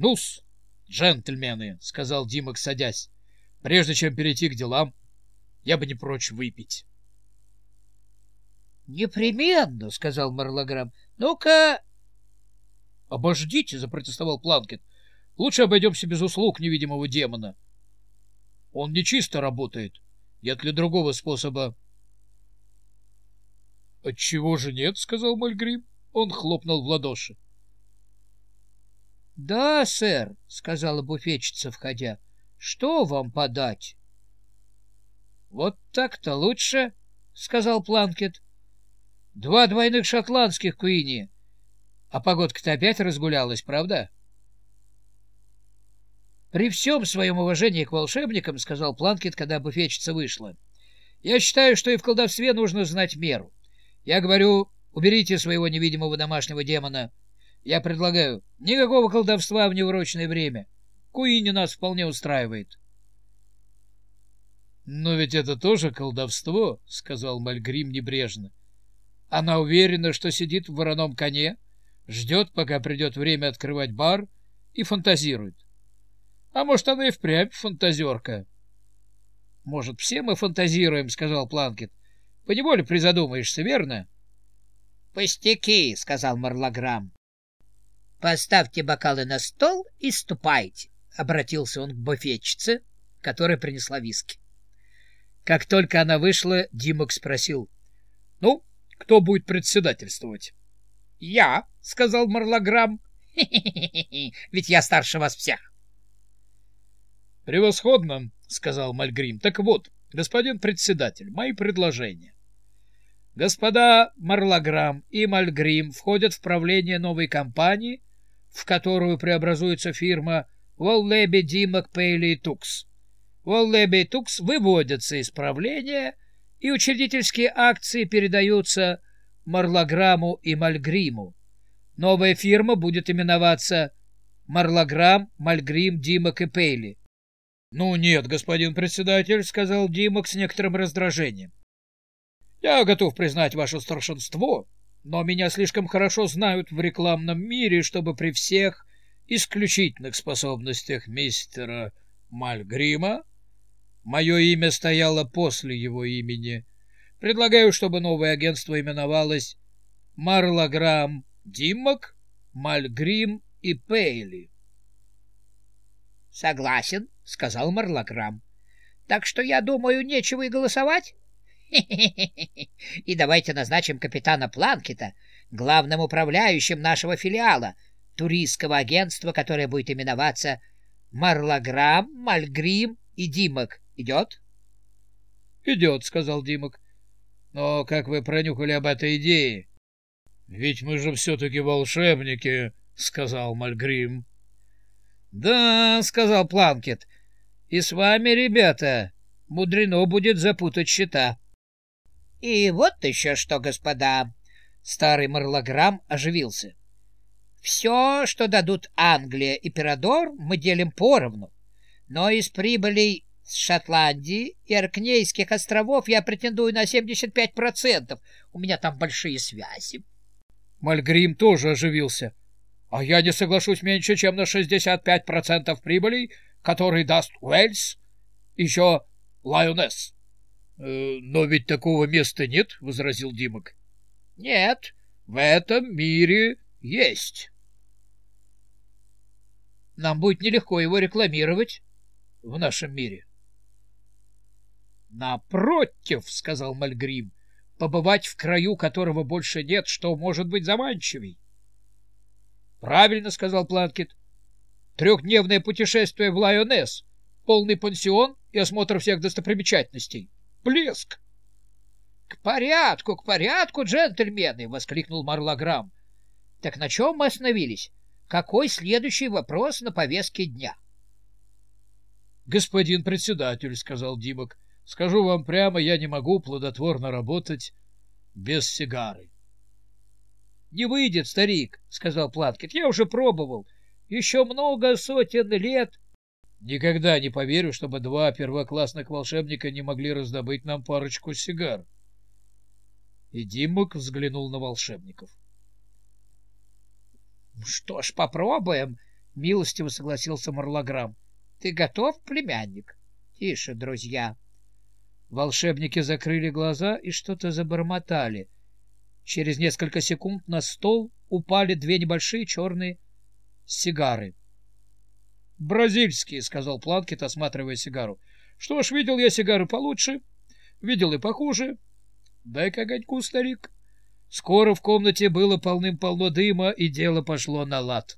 Ну-с, джентльмены, — сказал Димок, садясь, — прежде чем перейти к делам, я бы не прочь выпить. — Непременно, — сказал Марлограмм. — Ну-ка... — Обождите, — запротестовал Планкет. — Лучше обойдемся без услуг невидимого демона. Он нечисто работает. Нет ли другого способа? — Отчего же нет? — сказал Мальгрим. Он хлопнул в ладоши. — Да, сэр, — сказала буфетчица, входя. — Что вам подать? — Вот так-то лучше, — сказал Планкет. — Два двойных шотландских куини. А погодка-то опять разгулялась, правда? — При всем своем уважении к волшебникам, — сказал Планкет, когда буфетчица вышла, — я считаю, что и в колдовстве нужно знать меру. Я говорю, уберите своего невидимого домашнего демона. Я предлагаю, никакого колдовства в неурочное время. Куини нас вполне устраивает. — Но ведь это тоже колдовство, — сказал Мальгрим небрежно. Она уверена, что сидит в вороном коне, ждет, пока придет время открывать бар, и фантазирует. А может, она и впрямь фантазерка. — Может, все мы фантазируем, — сказал Планкет. Поневоле призадумаешься, верно? — Пустяки, — сказал Марлаграм. — Поставьте бокалы на стол и ступайте, — обратился он к буфетчице, которая принесла виски. Как только она вышла, Димок спросил. — Ну, кто будет председательствовать? — Я, — сказал Марлаграм. — Ведь я старше вас всех. — Превосходно, — сказал Мальгрим. — Так вот, господин председатель, мои предложения. Господа Марлаграм и Мальгрим входят в правление новой компании, в которую преобразуется фирма Воллеби Димок Пейли Тукс. Воллеби Тукс выводятся из правления, и учредительские акции передаются Марлаграму и Мальгриму. Новая фирма будет именоваться Марлаграм, Мальгрим, Димок и Пейли. — Ну нет, господин председатель, — сказал Димок с некоторым раздражением. Я готов признать ваше старшинство, но меня слишком хорошо знают в рекламном мире, чтобы при всех исключительных способностях мистера Мальгрима мое имя стояло после его имени. Предлагаю, чтобы новое агентство именовалось Марлаграм Димок, Мальгрим и Пейли. — Согласен, — сказал Марлаграм. — Так что, я думаю, нечего и голосовать. И давайте назначим капитана Планкета главным управляющим нашего филиала, туристского агентства, которое будет именоваться Марлаграм, Мальгрим и Димок. Идет? — Идет, — сказал Димок. — Но как вы пронюхали об этой идее? — Ведь мы же все-таки волшебники, — сказал Мальгрим. — Да, — сказал Планкет, — и с вами, ребята, мудрено будет запутать счета. — И вот еще что, господа! Старый Марлограмм оживился. — Все, что дадут Англия и Пирадор, мы делим поровну. Но из прибылей с Шотландии и Аркнейских островов я претендую на 75%. У меня там большие связи. Мальгрим тоже оживился. — А я не соглашусь меньше, чем на 65% прибылей, которые даст Уэльс, еще Лайонесс. Э, но ведь такого места нет, — возразил Димок. — Нет, в этом мире есть. Нам будет нелегко его рекламировать в нашем мире. — Напротив, — сказал Мальгрим, — побывать в краю, которого больше нет, что может быть заманчивей. — Правильно, — сказал Планкет. — Трехдневное путешествие в Лайонесс, полный пансион и осмотр всех достопримечательностей. — блеск. — К порядку, к порядку, джентльмены! — воскликнул Марлаграм. — Так на чем мы остановились? Какой следующий вопрос на повестке дня? — Господин председатель, — сказал Димок, — скажу вам прямо, я не могу плодотворно работать без сигары. — Не выйдет, старик, — сказал Платкет. — Я уже пробовал. Еще много сотен лет Никогда не поверю, чтобы два первоклассных волшебника не могли раздобыть нам парочку сигар. И Димок взглянул на волшебников. — Что ж, попробуем. — милостиво согласился Марлограмм. — Ты готов, племянник? Тише, друзья. Волшебники закрыли глаза и что-то забормотали. Через несколько секунд на стол упали две небольшие черные сигары. «Бразильские», — сказал Планкет, осматривая сигару. «Что ж, видел я сигары получше, видел и похуже. Дай-ка огоньку, старик». Скоро в комнате было полным-полно дыма, и дело пошло на лад.